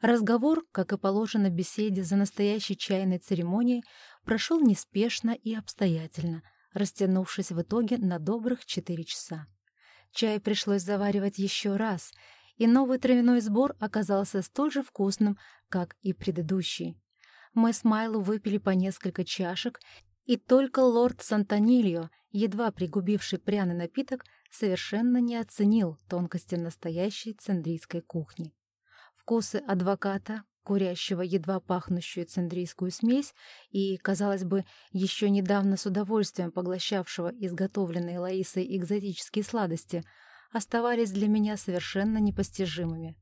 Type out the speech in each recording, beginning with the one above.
Разговор, как и положено беседе за настоящей чайной церемонией, прошел неспешно и обстоятельно, растянувшись в итоге на добрых четыре часа. Чай пришлось заваривать еще раз, и новый травяной сбор оказался столь же вкусным, как и предыдущий. Мы с Майло выпили по несколько чашек, и только лорд Сантонильо, едва пригубивший пряный напиток, совершенно не оценил тонкости настоящей цендрийской кухни. Вкусы адвоката, курящего едва пахнущую цендрийскую смесь и, казалось бы, еще недавно с удовольствием поглощавшего изготовленные Лаисой экзотические сладости, оставались для меня совершенно непостижимыми.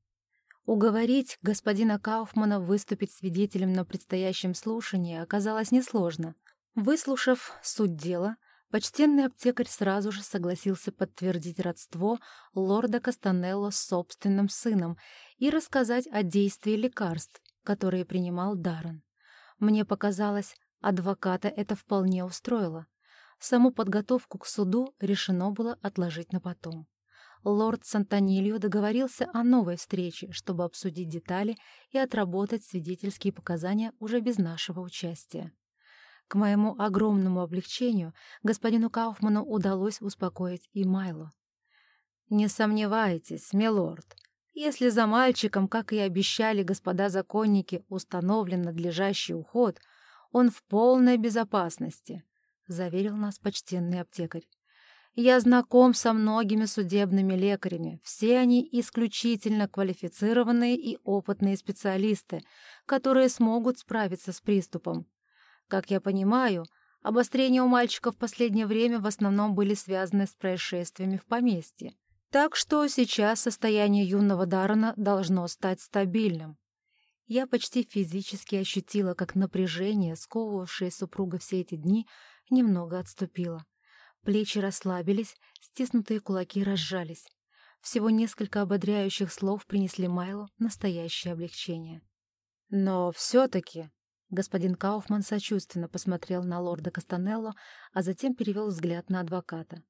Уговорить господина Кауфмана выступить свидетелем на предстоящем слушании оказалось несложно. Выслушав суть дела, почтенный аптекарь сразу же согласился подтвердить родство лорда Кастанелло с собственным сыном и рассказать о действии лекарств, которые принимал Даррен. Мне показалось, адвоката это вполне устроило. Саму подготовку к суду решено было отложить на потом. Лорд Сантонильо договорился о новой встрече, чтобы обсудить детали и отработать свидетельские показания уже без нашего участия. К моему огромному облегчению господину Кауфману удалось успокоить и Майло. «Не сомневайтесь, милорд, если за мальчиком, как и обещали господа законники, установлен надлежащий уход, он в полной безопасности», — заверил нас почтенный аптекарь. Я знаком со многими судебными лекарями. Все они исключительно квалифицированные и опытные специалисты, которые смогут справиться с приступом. Как я понимаю, обострения у мальчика в последнее время в основном были связаны с происшествиями в поместье. Так что сейчас состояние юного Даррена должно стать стабильным. Я почти физически ощутила, как напряжение, сковывавшее супруга все эти дни, немного отступило. Плечи расслабились, стиснутые кулаки разжались. Всего несколько ободряющих слов принесли Майлу настоящее облегчение. «Но все-таки...» Господин Кауфман сочувственно посмотрел на лорда Кастанелло, а затем перевел взгляд на адвоката.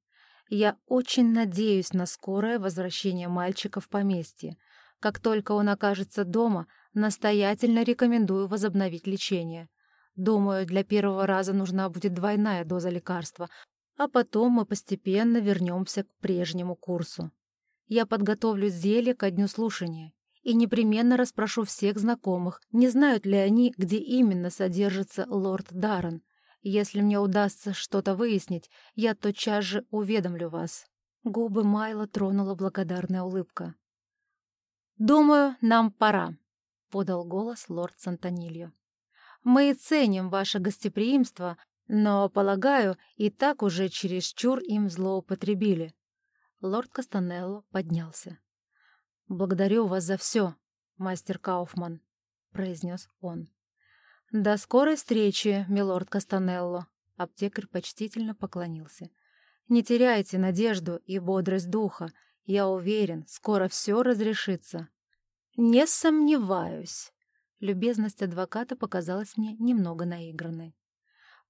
«Я очень надеюсь на скорое возвращение мальчика в поместье. Как только он окажется дома, настоятельно рекомендую возобновить лечение. Думаю, для первого раза нужна будет двойная доза лекарства, а потом мы постепенно вернемся к прежнему курсу. Я подготовлю зелье ко дню слушания и непременно расспрошу всех знакомых, не знают ли они, где именно содержится лорд Даррен. Если мне удастся что-то выяснить, я тотчас же уведомлю вас». Губы Майла тронула благодарная улыбка. «Думаю, нам пора», — подал голос лорд Сантонильо. «Мы ценим ваше гостеприимство, но, полагаю, и так уже чересчур им злоупотребили. Лорд Кастанелло поднялся. «Благодарю вас за все, мастер Кауфман», — произнес он. «До скорой встречи, милорд Кастанелло», — аптекарь почтительно поклонился. «Не теряйте надежду и бодрость духа. Я уверен, скоро все разрешится». «Не сомневаюсь». Любезность адвоката показалась мне немного наигранной.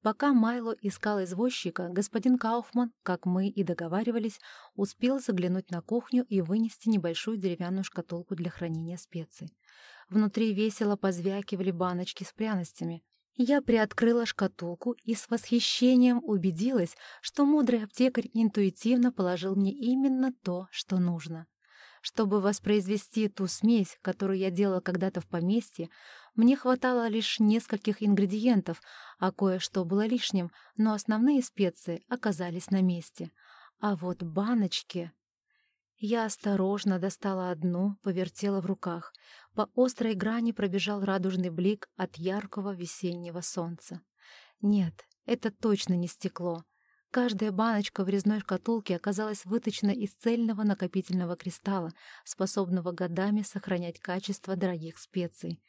Пока Майло искал извозчика, господин Кауфман, как мы и договаривались, успел заглянуть на кухню и вынести небольшую деревянную шкатулку для хранения специй. Внутри весело позвякивали баночки с пряностями. Я приоткрыла шкатулку и с восхищением убедилась, что мудрый аптекарь интуитивно положил мне именно то, что нужно. Чтобы воспроизвести ту смесь, которую я делала когда-то в поместье, мне хватало лишь нескольких ингредиентов, а кое-что было лишним, но основные специи оказались на месте. А вот баночки... Я осторожно достала одну, повертела в руках. По острой грани пробежал радужный блик от яркого весеннего солнца. Нет, это точно не стекло. Каждая баночка в резной шкатулке оказалась выточена из цельного накопительного кристалла, способного годами сохранять качество дорогих специй.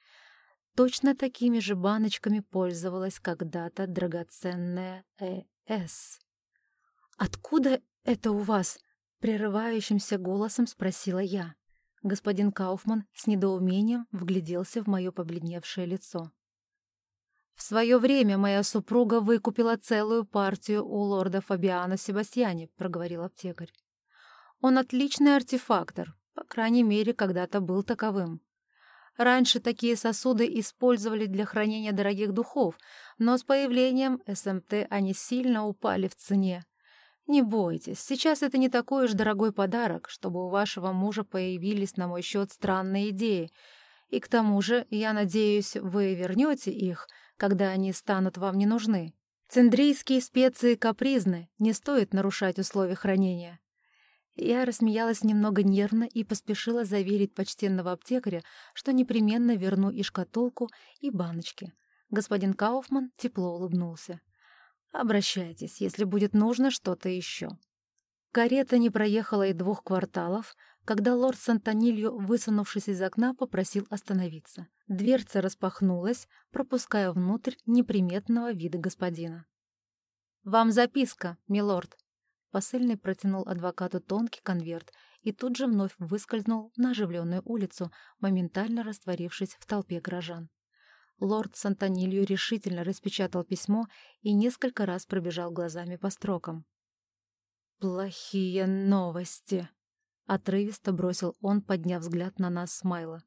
Точно такими же баночками пользовалась когда-то драгоценная Э.С. «Откуда это у вас?» — прерывающимся голосом спросила я. Господин Кауфман с недоумением вгляделся в мое побледневшее лицо. В свое время моя супруга выкупила целую партию у лорда Фабиана Себастьяне, проговорил аптекарь. Он отличный артефактор, по крайней мере, когда-то был таковым. Раньше такие сосуды использовали для хранения дорогих духов, но с появлением СМТ они сильно упали в цене. Не бойтесь, сейчас это не такой уж дорогой подарок, чтобы у вашего мужа появились на мой счет странные идеи. И к тому же, я надеюсь, вы вернете их, когда они станут вам не нужны. Цендрийские специи капризны, не стоит нарушать условия хранения. Я рассмеялась немного нервно и поспешила заверить почтенного аптекаря, что непременно верну и шкатулку, и баночки. Господин Кауфман тепло улыбнулся. «Обращайтесь, если будет нужно что-то еще». Карета не проехала и двух кварталов, когда лорд Сантонильо, высунувшись из окна, попросил остановиться. Дверца распахнулась, пропуская внутрь неприметного вида господина. «Вам записка, милорд», Посыльный протянул адвокату тонкий конверт и тут же вновь выскользнул на оживленную улицу, моментально растворившись в толпе горожан. Лорд Сантонилью решительно распечатал письмо и несколько раз пробежал глазами по строкам. «Плохие новости!» — отрывисто бросил он, подняв взгляд на нас Смайла.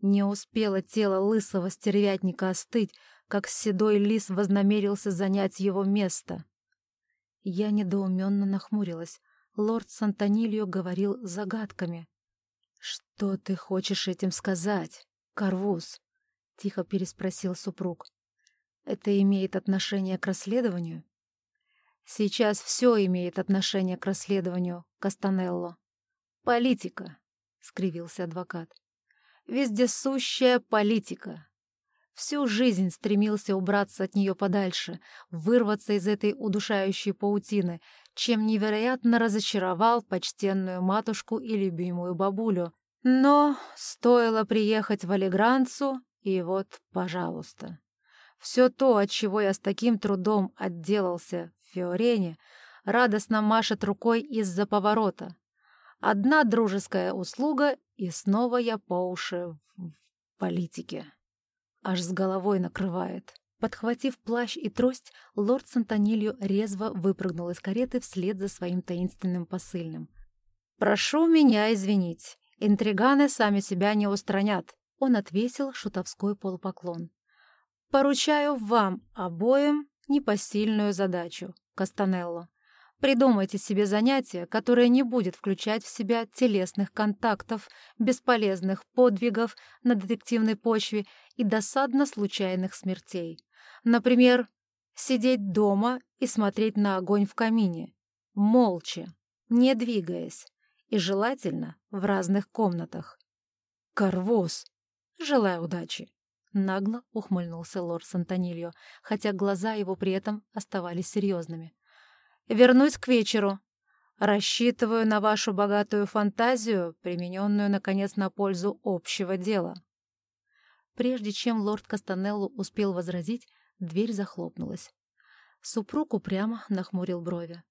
Не успело тело лысого стервятника остыть, как седой лис вознамерился занять его место. Я недоуменно нахмурилась. Лорд Сантонильо говорил загадками. «Что ты хочешь этим сказать, Карвуз?» — тихо переспросил супруг. «Это имеет отношение к расследованию?» «Сейчас все имеет отношение к расследованию, Кастанелло. Политика», — скривился адвокат. «Вездесущая политика. Всю жизнь стремился убраться от нее подальше, вырваться из этой удушающей паутины, чем невероятно разочаровал почтенную матушку и любимую бабулю. Но стоило приехать в Алигранцу, и вот, пожалуйста. Все то, от чего я с таким трудом отделался в Фиорене, радостно машет рукой из-за поворота. Одна дружеская услуга, и снова я по уши в политике. Аж с головой накрывает. Подхватив плащ и трость, лорд Сантонилью резво выпрыгнул из кареты вслед за своим таинственным посыльным. «Прошу меня извинить. Интриганы сами себя не устранят», — он отвесил шутовской полупоклон. «Поручаю вам обоим непосильную задачу, Кастанелло. Придумайте себе занятие, которое не будет включать в себя телесных контактов, бесполезных подвигов на детективной почве и досадно случайных смертей. Например, сидеть дома и смотреть на огонь в камине, молча, не двигаясь, и желательно в разных комнатах. «Карвоз! Желаю удачи!» Нагло ухмыльнулся лорд Сантонильо, хотя глаза его при этом оставались серьезными. Вернусь к вечеру. Рассчитываю на вашу богатую фантазию, примененную, наконец, на пользу общего дела». Прежде чем лорд Кастанелло успел возразить, дверь захлопнулась. Супруг упрямо нахмурил брови.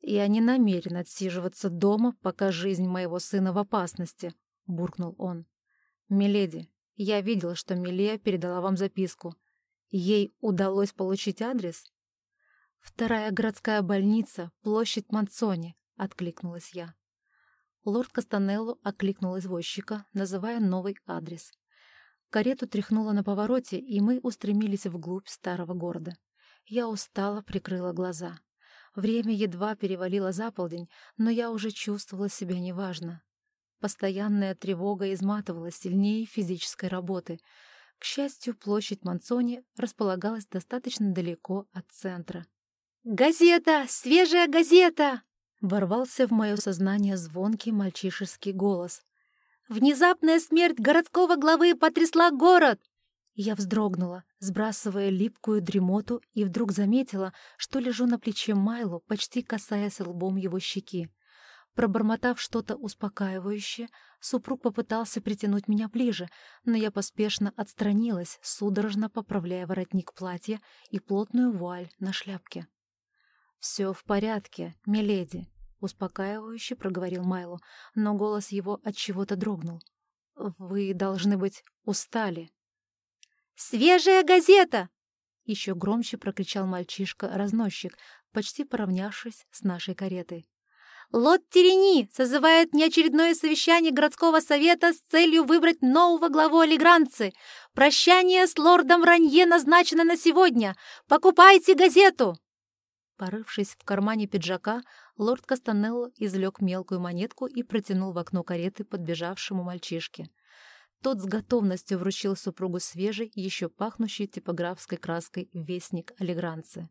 «Я не намерен отсиживаться дома, пока жизнь моего сына в опасности», — буркнул он. «Миледи, я видел, что Милея передала вам записку. Ей удалось получить адрес?» «Вторая городская больница, площадь Манцони», — откликнулась я. Лорд Кастанелло окликнул извозчика, называя новый адрес. Карету тряхнуло на повороте, и мы устремились вглубь старого города. Я устало прикрыла глаза. Время едва перевалило за полдень, но я уже чувствовала себя неважно. Постоянная тревога изматывала сильнее физической работы. К счастью, площадь Манцони располагалась достаточно далеко от центра. «Газета! Свежая газета!» Ворвался в мое сознание звонкий мальчишеский голос. «Внезапная смерть городского главы потрясла город!» Я вздрогнула, сбрасывая липкую дремоту, и вдруг заметила, что лежу на плече Майло, почти касаясь лбом его щеки. Пробормотав что-то успокаивающее, супруг попытался притянуть меня ближе, но я поспешно отстранилась, судорожно поправляя воротник платья и плотную вуаль на шляпке. «Все в порядке, миледи», — успокаивающе проговорил Майло, но голос его от чего-то дрогнул. «Вы, должны быть, устали». «Свежая газета!» — еще громче прокричал мальчишка-разносчик, почти поравнявшись с нашей каретой. Лот Терени созывает неочередное совещание городского совета с целью выбрать нового главу Алигранцы. Прощание с лордом Ранье назначено на сегодня. Покупайте газету!» Порывшись в кармане пиджака, лорд Кастанелло извлек мелкую монетку и протянул в окно кареты подбежавшему мальчишке. Тот с готовностью вручил супругу свежий, еще пахнущий типографской краской вестник Алигранцы.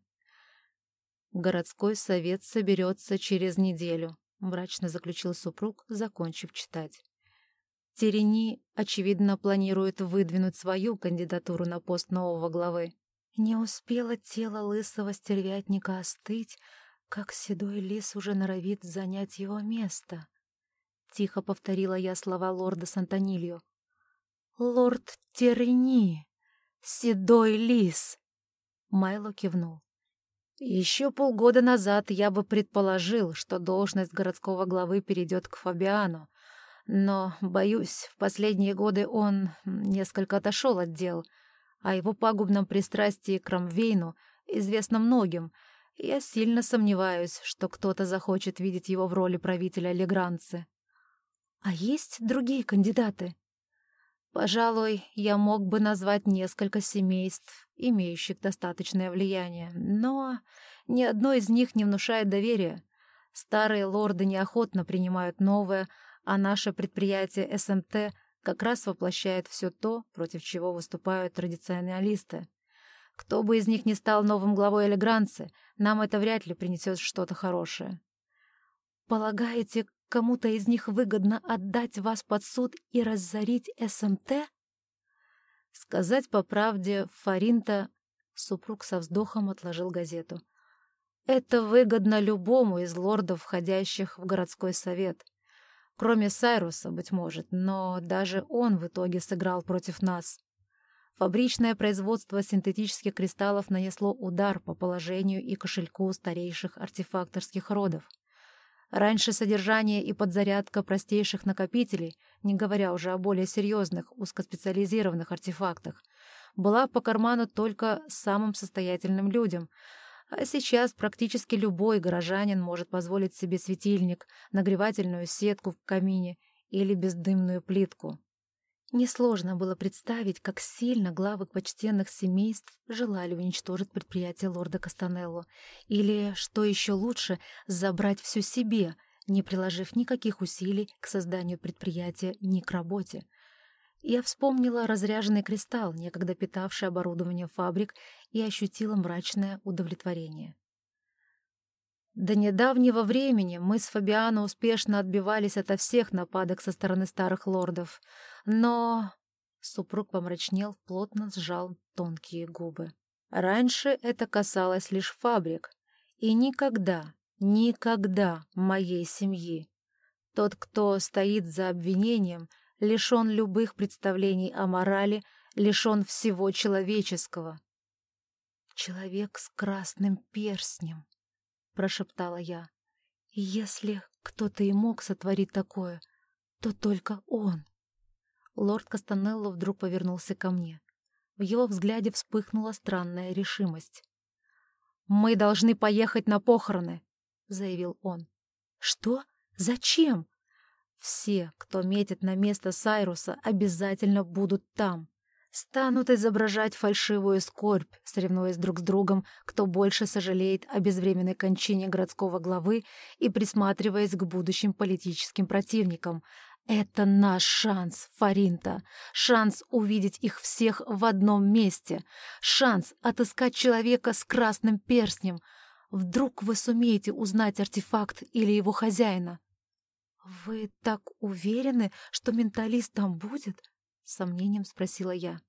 «Городской совет соберется через неделю», — мрачно заключил супруг, закончив читать. Терени, очевидно, планирует выдвинуть свою кандидатуру на пост нового главы. Не успело тело лысого стервятника остыть, как седой лис уже норовит занять его место. Тихо повторила я слова лорда Сантонилью. «Лорд Терени! Седой лис!» Майло кивнул. Еще полгода назад я бы предположил, что должность городского главы перейдет к Фабиану, но, боюсь, в последние годы он несколько отошел от дел. О его пагубном пристрастии к Рамвейну известно многим. Я сильно сомневаюсь, что кто-то захочет видеть его в роли правителя Легранцы. А есть другие кандидаты? Пожалуй, я мог бы назвать несколько семейств, имеющих достаточное влияние, но ни одно из них не внушает доверия. Старые лорды неохотно принимают новое, а наше предприятие СМТ как раз воплощает все то, против чего выступают традиционалисты. Кто бы из них ни стал новым главой Элегранцы, нам это вряд ли принесет что-то хорошее. Полагаете, Кому-то из них выгодно отдать вас под суд и разорить СМТ? Сказать по правде, Фаринта... Супруг со вздохом отложил газету. Это выгодно любому из лордов, входящих в городской совет. Кроме Сайруса, быть может, но даже он в итоге сыграл против нас. Фабричное производство синтетических кристаллов нанесло удар по положению и кошельку старейших артефакторских родов. Раньше содержание и подзарядка простейших накопителей, не говоря уже о более серьезных, узкоспециализированных артефактах, была по карману только самым состоятельным людям, а сейчас практически любой горожанин может позволить себе светильник, нагревательную сетку в камине или бездымную плитку. Несложно было представить, как сильно главы почтенных семейств желали уничтожить предприятие лорда Кастанелло, или, что еще лучше, забрать все себе, не приложив никаких усилий к созданию предприятия ни к работе. Я вспомнила разряженный кристалл, некогда питавший оборудование фабрик, и ощутила мрачное удовлетворение. До недавнего времени мы с Фабиано успешно отбивались ото всех нападок со стороны старых лордов, но... Супруг помрачнел, плотно сжал тонкие губы. Раньше это касалось лишь фабрик, и никогда, никогда моей семьи. Тот, кто стоит за обвинением, лишен любых представлений о морали, лишен всего человеческого. Человек с красным перстнем прошептала я. «Если кто-то и мог сотворить такое, то только он». Лорд Кастанелло вдруг повернулся ко мне. В его взгляде вспыхнула странная решимость. «Мы должны поехать на похороны», — заявил он. «Что? Зачем?» «Все, кто метит на место Сайруса, обязательно будут там станут изображать фальшивую скорбь, соревнуясь друг с другом, кто больше сожалеет о безвременной кончине городского главы и присматриваясь к будущим политическим противникам. Это наш шанс, Фаринта, шанс увидеть их всех в одном месте, шанс отыскать человека с красным перстнем. Вдруг вы сумеете узнать артефакт или его хозяина? «Вы так уверены, что менталист там будет?» — сомнением спросила я.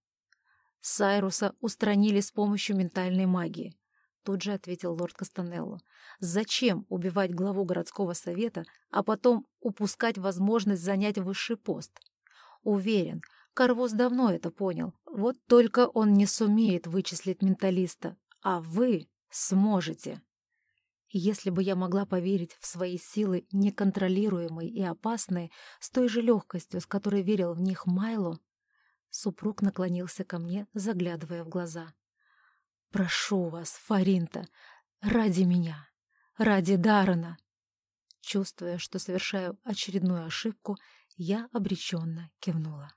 «Сайруса устранили с помощью ментальной магии», — тут же ответил лорд Кастанелло. «Зачем убивать главу городского совета, а потом упускать возможность занять высший пост? Уверен, Карвоз давно это понял. Вот только он не сумеет вычислить менталиста, а вы сможете». Если бы я могла поверить в свои силы, неконтролируемые и опасные, с той же легкостью, с которой верил в них Майло, Супруг наклонился ко мне, заглядывая в глаза. «Прошу вас, Фаринта, ради меня, ради Дарана!» Чувствуя, что совершаю очередную ошибку, я обреченно кивнула.